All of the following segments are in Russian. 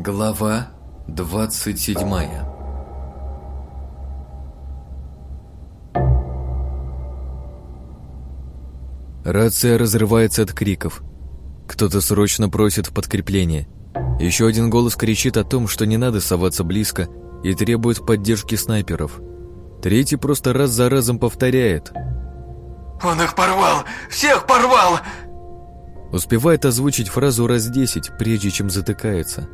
Глава 27 Рация разрывается от криков. Кто-то срочно просит подкрепление. Еще один голос кричит о том, что не надо соваться близко и требует поддержки снайперов. Третий просто раз за разом повторяет. «Он их порвал! Всех порвал!» Успевает озвучить фразу раз десять, прежде чем затыкается.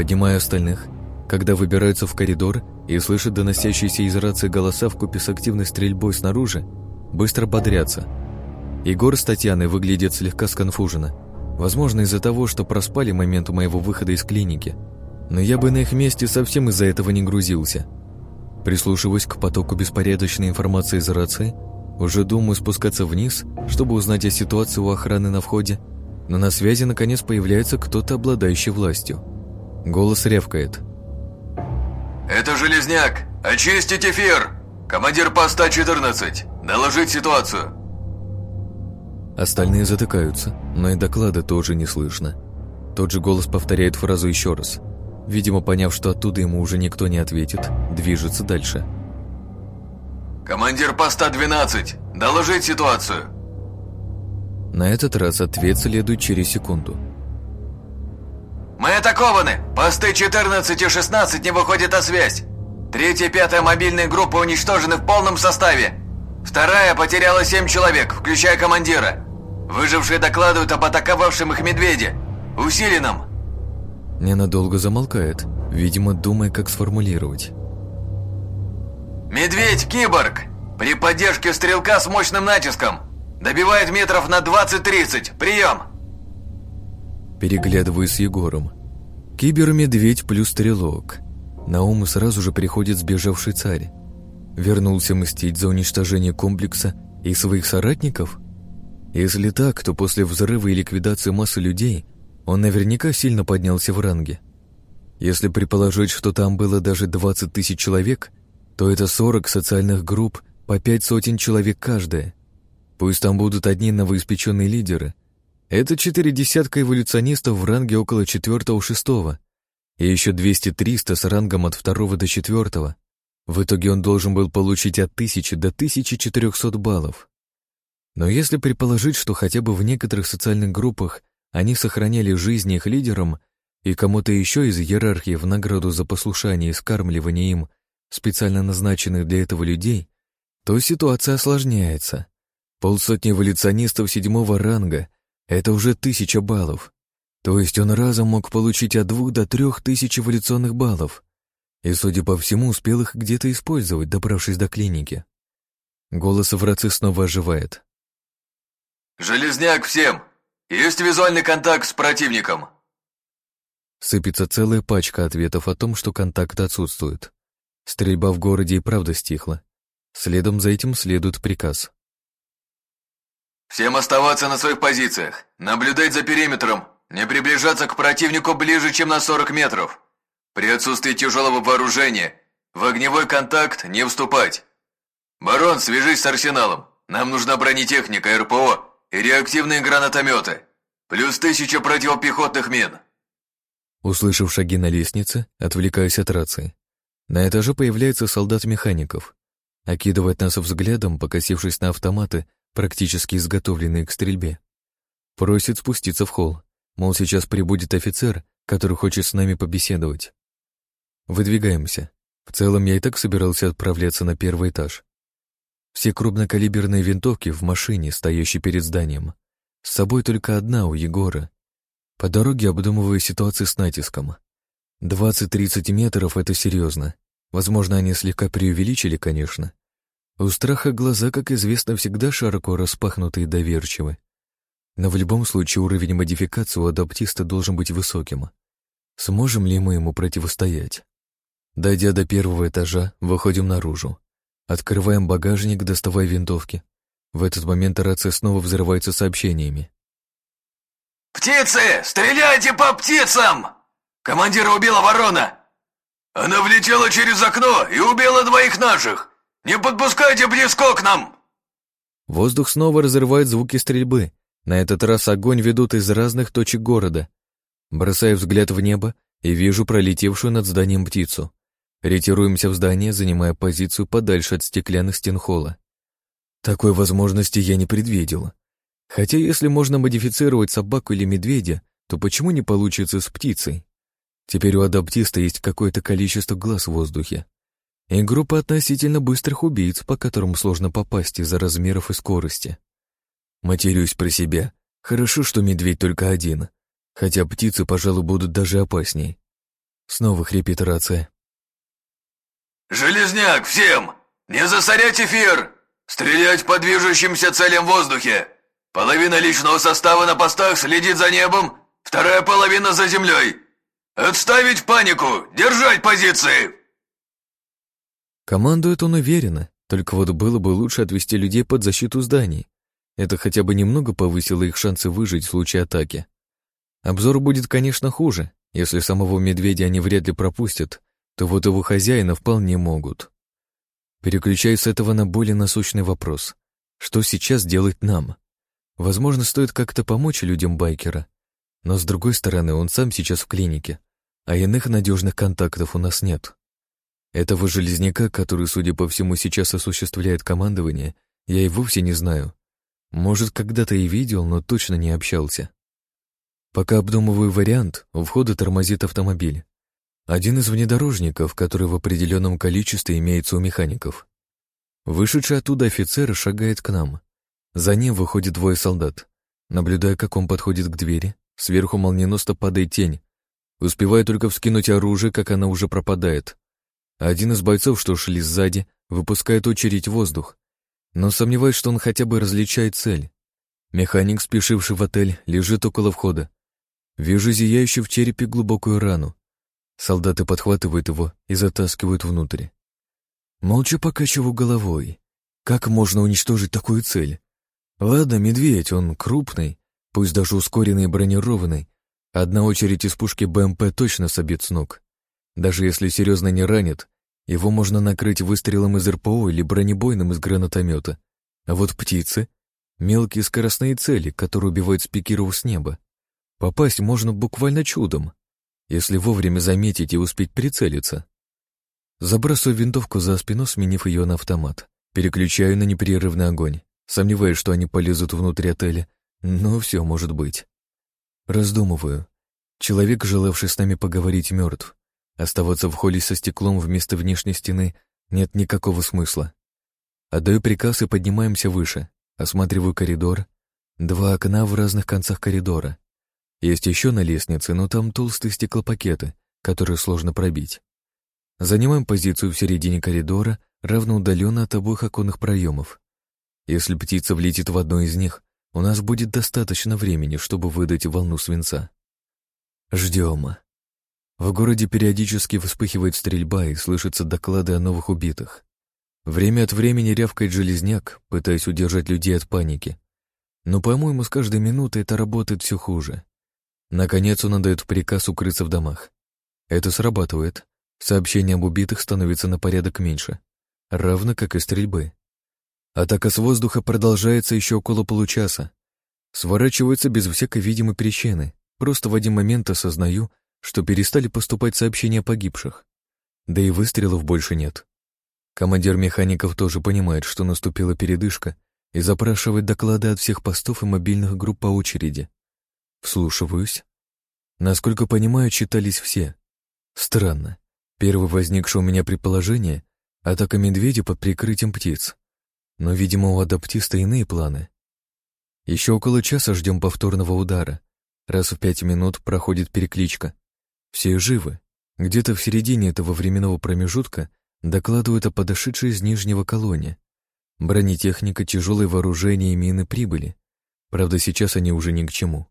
Поднимаю остальных, когда выбираются в коридор и слышат доносящиеся из рации голоса в купе с активной стрельбой снаружи, быстро бодрятся. Егор с Татьяной выглядят слегка сконфуженно. Возможно, из-за того, что проспали момент моего выхода из клиники. Но я бы на их месте совсем из-за этого не грузился. Прислушиваясь к потоку беспорядочной информации из рации, уже думаю спускаться вниз, чтобы узнать о ситуации у охраны на входе, но на связи наконец появляется кто-то, обладающий властью. Голос ревкает. «Это Железняк! Очистить эфир! Командир поста 14! Доложить ситуацию!» Остальные затыкаются, но и доклада тоже не слышно. Тот же голос повторяет фразу еще раз. Видимо, поняв, что оттуда ему уже никто не ответит, движется дальше. «Командир поста 12! Доложить ситуацию!» На этот раз ответ следует через секунду – «Мы атакованы! Посты 14 и 16 не выходят на связь! Третья и пятая мобильные группы уничтожены в полном составе! Вторая потеряла 7 человек, включая командира! Выжившие докладывают об атаковавшем их медведе! Усиленном!» Ненадолго замолкает, видимо, думая, как сформулировать. «Медведь, киборг! При поддержке стрелка с мощным натиском! Добивает метров на 20-30! Прием!» Переглядываюсь с Егором. Кибер-медведь плюс стрелок. На ум сразу же приходит сбежавший царь. Вернулся мстить за уничтожение комплекса и своих соратников? Если так, то после взрыва и ликвидации массы людей он наверняка сильно поднялся в ранге. Если предположить, что там было даже 20 тысяч человек, то это 40 социальных групп по пять сотен человек каждая. Пусть там будут одни новоиспеченные лидеры, это четыре десятка эволюционистов в ранге около четвертого-шестого, и еще 200-300 с рангом от второго до четвертого. В итоге он должен был получить от 1000 до 1400 баллов. Но если предположить, что хотя бы в некоторых социальных группах они сохраняли жизни их лидерам, и кому-то еще из иерархии в награду за послушание и скармливание им специально назначенных для этого людей, то ситуация осложняется. Полсотни эволюционистов седьмого ранга — это уже тысяча баллов. То есть он разом мог получить от двух до трех тысяч эволюционных баллов. И, судя по всему, успел их где-то использовать, добравшись до клиники. Голос в рации снова оживает. «Железняк всем! Есть визуальный контакт с противником!» Сыпется целая пачка ответов о том, что контакт отсутствует. Стрельба в городе и правда стихла. Следом за этим следует приказ. «Всем оставаться на своих позициях, наблюдать за периметром, не приближаться к противнику ближе, чем на 40 метров. При отсутствии тяжелого вооружения в огневой контакт не вступать. Барон, свяжись с арсеналом. Нам нужна бронетехника, РПО и реактивные гранатометы. Плюс тысяча противопехотных мин». Услышав шаги на лестнице, отвлекаюсь от рации. На этаже появляется солдат-механиков. Окидывает нас взглядом, покосившись на автоматы, практически изготовленные к стрельбе. Просит спуститься в холл, мол, сейчас прибудет офицер, который хочет с нами побеседовать. Выдвигаемся. В целом я и так собирался отправляться на первый этаж. Все крупнокалиберные винтовки в машине, стоящей перед зданием. С собой только одна у Егора. По дороге обдумываю ситуацию с натиском. 20-30 метров — это серьезно. Возможно, они слегка преувеличили, конечно. У страха глаза, как известно, всегда широко распахнуты и доверчивы. Но в любом случае уровень модификации у адаптиста должен быть высоким. Сможем ли мы ему противостоять? Дойдя до первого этажа, выходим наружу. Открываем багажник, доставая винтовки. В этот момент рация снова взрывается сообщениями. «Птицы! Стреляйте по птицам! Командира убила ворона! Она влетела через окно и убила двоих наших! «Не подпускайте близко к нам!» Воздух снова разрывает звуки стрельбы. На этот раз огонь ведут из разных точек города. Бросая взгляд в небо и вижу пролетевшую над зданием птицу. Ретируемся в здание, занимая позицию подальше от стеклянных стен холла. Такой возможности я не предвидел. Хотя если можно модифицировать собаку или медведя, то почему не получится с птицей? Теперь у адаптиста есть какое-то количество глаз в воздухе. И группа относительно быстрых убийц, по которым сложно попасть из-за размеров и скорости. Матерюсь про себя. Хорошо, что медведь только один. Хотя птицы, пожалуй, будут даже опасней. Снова хрипит рация. «Железняк, всем! Не засорять эфир! Стрелять по движущимся целям в воздухе! Половина личного состава на постах следит за небом, вторая половина за землей! Отставить панику! Держать позиции!» Командует он уверенно, только вот было бы лучше отвести людей под защиту зданий. Это хотя бы немного повысило их шансы выжить в случае атаки. Обзор будет, конечно, хуже. Если самого медведя они вряд ли пропустят, то вот его хозяина вполне могут. Переключаюсь с этого на более насущный вопрос. Что сейчас делать нам? Возможно, стоит как-то помочь людям байкера. Но с другой стороны, он сам сейчас в клинике, а иных надежных контактов у нас нет. Этого железняка, который, судя по всему, сейчас осуществляет командование, я и вовсе не знаю. Может, когда-то и видел, но точно не общался. Пока обдумываю вариант, у входа тормозит автомобиль. Один из внедорожников, который в определенном количестве имеется у механиков. Вышедший оттуда офицер шагает к нам. За ним выходит двое солдат. Наблюдая, как он подходит к двери, сверху молниеносно падает тень. Успеваю только вскинуть оружие, как она уже пропадает. Один из бойцов, что шли сзади, выпускает очередь воздух. Но сомневаюсь, что он хотя бы различает цель. Механик, спешивший в отель, лежит около входа. Вижу зияющую в черепе глубокую рану. Солдаты подхватывают его и затаскивают внутрь. Молча покачиваю головой. Как можно уничтожить такую цель? Ладно, медведь, он крупный, пусть даже ускоренный и бронированный. Одна очередь из пушки БМП точно собьет с ног. Даже если серьезно не ранит, его можно накрыть выстрелом из РПО или бронебойным из гранатомета. А вот птицы — мелкие скоростные цели, которые убивают спикеров с неба. Попасть можно буквально чудом, если вовремя заметить и успеть прицелиться. Забрасываю винтовку за спину, сменив ее на автомат. Переключаю на непрерывный огонь. Сомневаюсь, что они полезут внутрь отеля, но все может быть. Раздумываю. Человек, желавший с нами поговорить, мертв. Оставаться в холле со стеклом вместо внешней стены нет никакого смысла. Отдаю приказ и поднимаемся выше. Осматриваю коридор. Два окна в разных концах коридора. Есть еще на лестнице, но там толстые стеклопакеты, которые сложно пробить. Занимаем позицию в середине коридора, равноудаленно от обоих оконных проемов. Если птица влетит в одно из них, у нас будет достаточно времени, чтобы выдать волну свинца. Ждем. В городе периодически вспыхивает стрельба и слышатся доклады о новых убитых. Время от времени рявкает железняк, пытаясь удержать людей от паники. Но, по-моему, с каждой минутой это работает все хуже. Наконец он отдает приказ укрыться в домах. Это срабатывает. Сообщение об убитых становится на порядок меньше, равно как и стрельбы. Атака с воздуха продолжается еще около получаса. Сворачивается без всякой видимой причины. Просто в один момент осознаю, что перестали поступать сообщения о погибших. Да и выстрелов больше нет. Командир механиков тоже понимает, что наступила передышка и запрашивает доклады от всех постов и мобильных групп по очереди. Вслушиваюсь. Насколько понимаю, читались все. Странно. Первое возникшее у меня предположение — атака медведя под прикрытием птиц. Но, видимо, у адаптиста иные планы. Еще около часа ждем повторного удара. Раз в пять минут проходит перекличка. Все живы. Где-то в середине этого временного промежутка докладывают о подошедшей из Нижнего колонии. Бронетехника, тяжелое вооружение и мины прибыли. Правда, сейчас они уже ни к чему.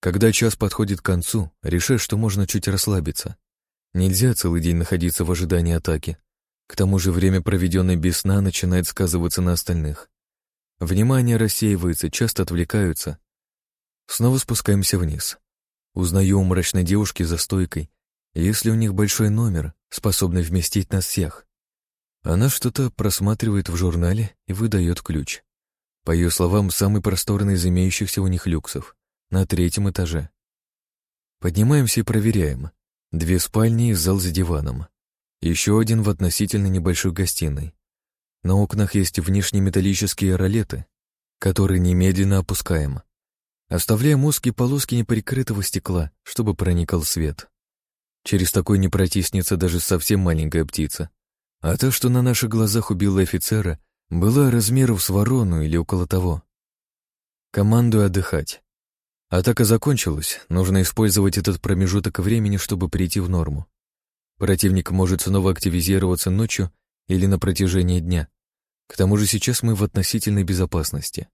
Когда час подходит к концу, решаю, что можно чуть расслабиться. Нельзя целый день находиться в ожидании атаки. К тому же время, проведенное без сна, начинает сказываться на остальных. Внимание рассеивается, часто отвлекаются. Снова спускаемся вниз. Узнаю у мрачной девушки за стойкой, если у них большой номер, способный вместить нас всех. Она что-то просматривает в журнале и выдает ключ. По ее словам, самый просторный из имеющихся у них люксов, на третьем этаже. Поднимаемся и проверяем. Две спальни и зал за диваном. Еще один в относительно небольшой гостиной. На окнах есть внешние металлические ролеты, которые немедленно опускаем. Оставляем узкие полоски неприкрытого стекла, чтобы проникал свет. Через такой не протиснется даже совсем маленькая птица. А то, что на наших глазах убила офицера, была размеров с ворону или около того. Командую отдыхать. Атака закончилась, нужно использовать этот промежуток времени, чтобы прийти в норму. Противник может снова активизироваться ночью или на протяжении дня. К тому же сейчас мы в относительной безопасности.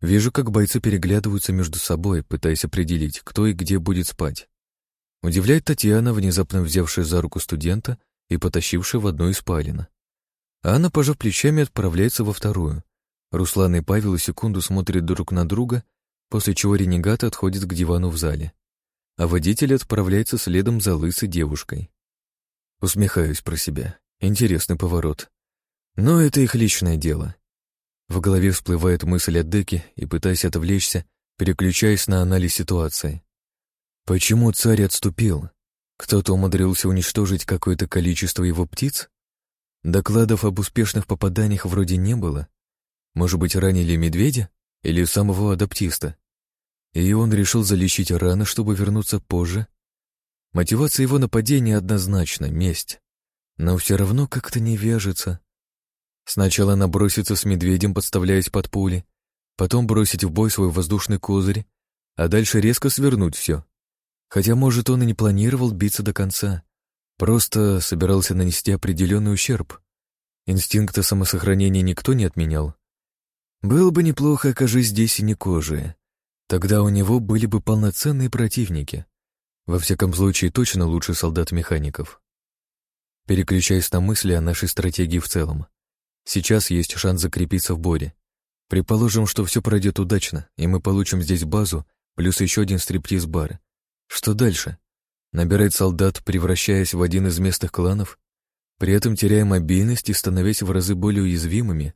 Вижу, как бойцы переглядываются между собой, пытаясь определить, кто и где будет спать. Удивляет Татьяна, внезапно взявшая за руку студента и потащившая в одну из спален. Анна, пожав плечами, отправляется во вторую. Руслан и Павел секунду смотрят друг на друга, после чего ренегат отходит к дивану в зале. А водитель отправляется следом за лысой девушкой. Усмехаюсь про себя. Интересный поворот. Но это их личное дело. В голове всплывает мысль о Деке, и, пытаясь отвлечься, переключаясь на анализ ситуации. Почему царь отступил? Кто-то умудрился уничтожить какое-то количество его птиц? Докладов об успешных попаданиях вроде не было. Может быть, ранили медведя или самого адаптиста? И он решил залечить раны, чтобы вернуться позже? Мотивация его нападения однозначна — месть. Но все равно как-то не вяжется. Сначала наброситься с медведем, подставляясь под пули, потом бросить в бой свой воздушный козырь, а дальше резко свернуть все. Хотя, может, он и не планировал биться до конца, просто собирался нанести определенный ущерб. Инстинкта самосохранения никто не отменял. Было бы неплохо, окажись здесь и не кожи. Тогда у него были бы полноценные противники. Во всяком случае, точно лучше солдат-механиков. Переключаясь на мысли о нашей стратегии в целом. Сейчас есть шанс закрепиться в Боре. Предположим, что все пройдет удачно, и мы получим здесь базу, плюс еще один стриптиз-бар. Что дальше? Набирать солдат, превращаясь в один из местных кланов? При этом теряя мобильность и становясь в разы более уязвимыми?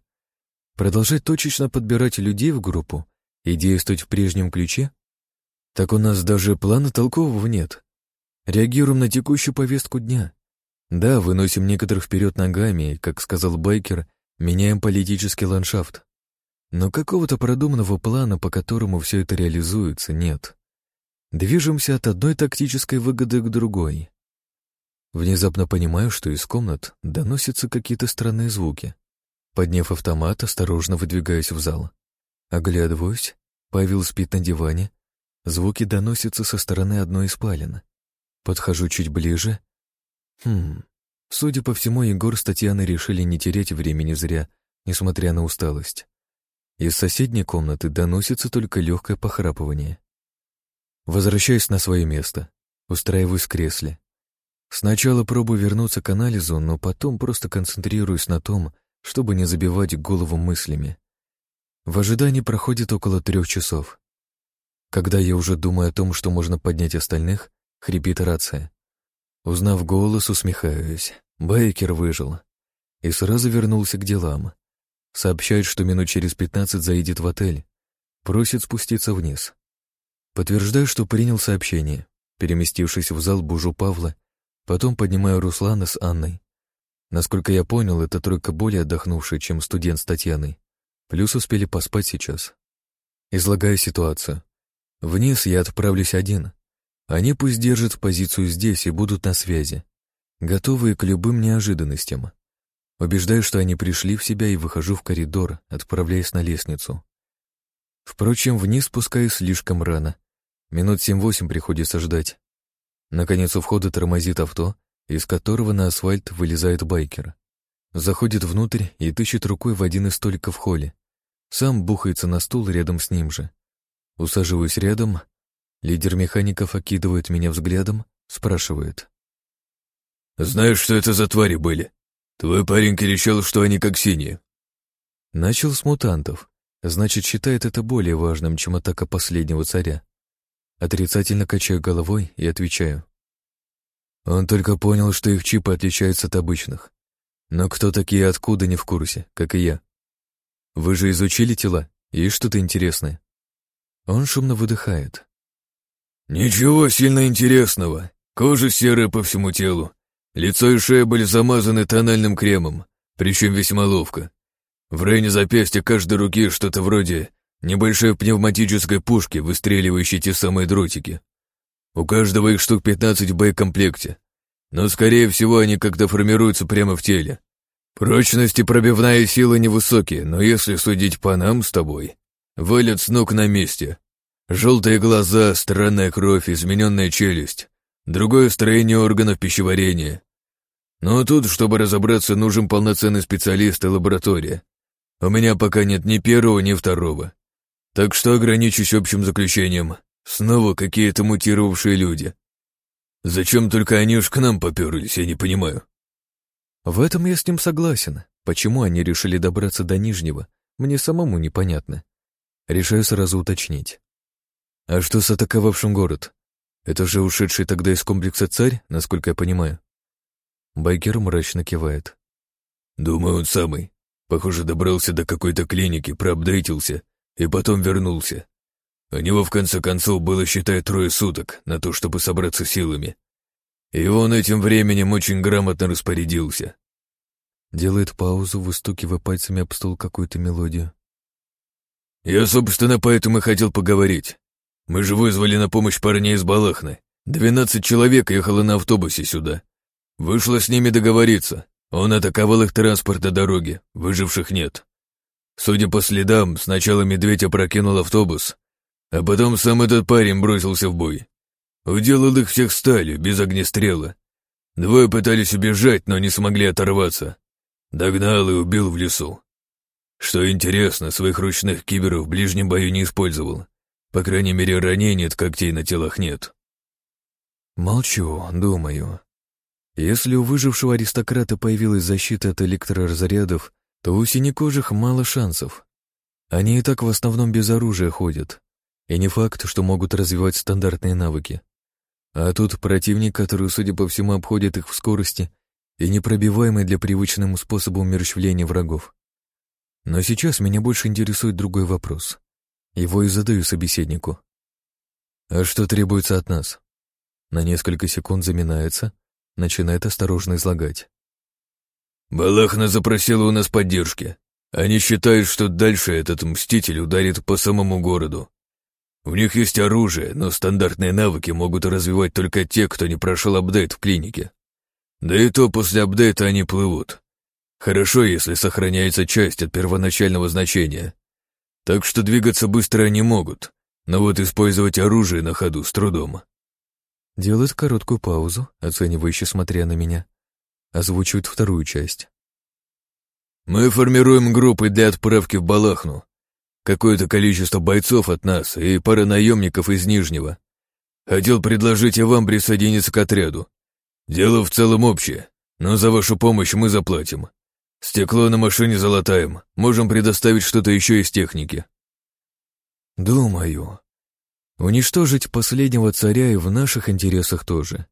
Продолжать точечно подбирать людей в группу и действовать в прежнем ключе? Так у нас даже плана толкового нет. Реагируем на текущую повестку дня. Да, выносим некоторых вперед ногами, как сказал Байкер, Меняем политический ландшафт. Но какого-то продуманного плана, по которому все это реализуется, нет. Движемся от одной тактической выгоды к другой. Внезапно понимаю, что из комнат доносятся какие-то странные звуки. Подняв автомат, осторожно выдвигаюсь в зал. Оглядываюсь, Павел спит на диване. Звуки доносятся со стороны одной из спален. Подхожу чуть ближе. Хм, Судя по всему, Егор с Татьяной решили не терять времени зря, несмотря на усталость. Из соседней комнаты доносится только легкое похрапывание. Возвращаюсь на свое место, устраиваюсь в кресле. Сначала пробую вернуться к анализу, но потом просто концентрируюсь на том, чтобы не забивать голову мыслями. В ожидании проходит около трех часов. Когда я уже думаю о том, что можно поднять остальных, хрипит рация. Узнав голос, усмехаюсь. Байкер выжил. И сразу вернулся к делам. Сообщает, что минут через пятнадцать заедет в отель. Просит спуститься вниз. Подтверждаю, что принял сообщение. Переместившись в зал, бужу Павла. Потом поднимаю Руслана с Анной. Насколько я понял, это тройка более отдохнувшая, чем студент с Татьяной. Плюс успели поспать сейчас. Излагаю ситуацию. Вниз я отправлюсь один. Они пусть держат позицию здесь и будут на связи, готовые к любым неожиданностям. Убеждаю, что они пришли в себя и выхожу в коридор, отправляясь на лестницу. Впрочем, вниз спускаюсь слишком рано. Минут семь-восемь приходится ждать. Наконец у входа тормозит авто, из которого на асфальт вылезает байкер. Заходит внутрь и тыщет рукой в один из столиков в холле. Сам бухается на стул рядом с ним же. Усаживаюсь рядом, Лидер механиков окидывает меня взглядом, спрашивает. «Знаешь, что это за твари были? Твой парень кричал, что они как синие». Начал с мутантов, значит, считает это более важным, чем атака последнего царя. Отрицательно качаю головой и отвечаю. Он только понял, что их чипы отличаются от обычных. Но кто такие откуда, не в курсе, как и я. Вы же изучили тела? Есть что-то интересное? Он шумно выдыхает. «Ничего сильно интересного. Кожа серая по всему телу. Лицо и шея были замазаны тональным кремом, причем весьма ловко. В районе запястья каждой руки что-то вроде небольшой пневматической пушки, выстреливающей те самые дротики. У каждого их штук 15 в боекомплекте, но, скорее всего, они как-то формируются прямо в теле. Прочность и пробивная сила невысокие, но если судить по нам с тобой, вылет с ног на месте. Желтые глаза, странная кровь, измененная челюсть, другое строение органов пищеварения. Но тут, чтобы разобраться, нужен полноценный специалист и лаборатория. У меня пока нет ни первого, ни второго. Так что ограничусь общим заключением. Снова какие-то мутировавшие люди. Зачем только они уж к нам поперлись, я не понимаю. В этом я с ним согласен. Почему они решили добраться до Нижнего, мне самому непонятно. Решаю сразу уточнить. А что с атаковавшим город? Это же ушедший тогда из комплекса царь, насколько я понимаю. Байкер мрачно кивает. Думаю, он самый. Похоже, добрался до какой-то клиники, проапдейтился и потом вернулся. У него, в конце концов, было, считай, трое суток на то, чтобы собраться силами. И он этим временем очень грамотно распорядился. Делает паузу, выстукивая пальцами об стол какую-то мелодию. Я, собственно, поэтому и хотел поговорить. Мы же вызвали на помощь парней из Балахны. Двенадцать человек ехало на автобусе сюда. Вышло с ними договориться. Он атаковал их транспорт на дороге, выживших нет. Судя по следам, сначала медведь опрокинул автобус, а потом сам этот парень бросился в бой. Уделал их всех стали, без огнестрела. Двое пытались убежать, но не смогли оторваться. Догнал и убил в лесу. Что интересно, своих ручных киберов в ближнем бою не использовал. По крайней мере, ранений от когтей на телах нет. Молчу, думаю. Если у выжившего аристократа появилась защита от электроразрядов, то у синекожих мало шансов. Они и так в основном без оружия ходят. И не факт, что могут развивать стандартные навыки. А тут противник, который, судя по всему, обходит их в скорости и непробиваемый для привычному способа умерщвления врагов. Но сейчас меня больше интересует другой вопрос. Его и задаю собеседнику. «А что требуется от нас?» На несколько секунд заминается, начинает осторожно излагать. «Балахна запросила у нас поддержки. Они считают, что дальше этот мститель ударит по самому городу. В них есть оружие, но стандартные навыки могут развивать только те, кто не прошел апдейт в клинике. Да и то после апдейта они плывут. Хорошо, если сохраняется часть от первоначального значения. Так что двигаться быстро они могут, но вот использовать оружие на ходу с трудом. Делает короткую паузу, оценивающе смотря на меня. Озвучивает вторую часть. Мы формируем группы для отправки в Балахну. Какое-то количество бойцов от нас и пара наемников из Нижнего. Хотел предложить и вам присоединиться к отряду. Дело в целом общее, но за вашу помощь мы заплатим. Стекло на машине залатаем. Можем предоставить что-то еще из техники. Думаю. Уничтожить последнего царя и в наших интересах тоже.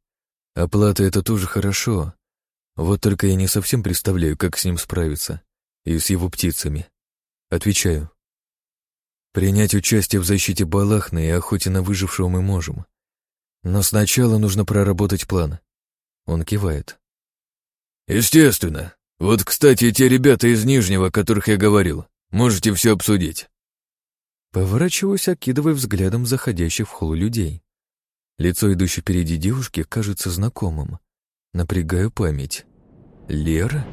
Оплата — это тоже хорошо. Вот только я не совсем представляю, как с ним справиться. И с его птицами. Отвечаю. Принять участие в защите Балахны и охоте на выжившего мы можем. Но сначала нужно проработать план. Он кивает. Естественно. Вот, кстати, те ребята из Нижнего, о которых я говорил. Можете все обсудить. Поворачиваюсь, окидывая взглядом заходящих в холл людей. Лицо идущей впереди девушки кажется знакомым. Напрягаю память. Лера?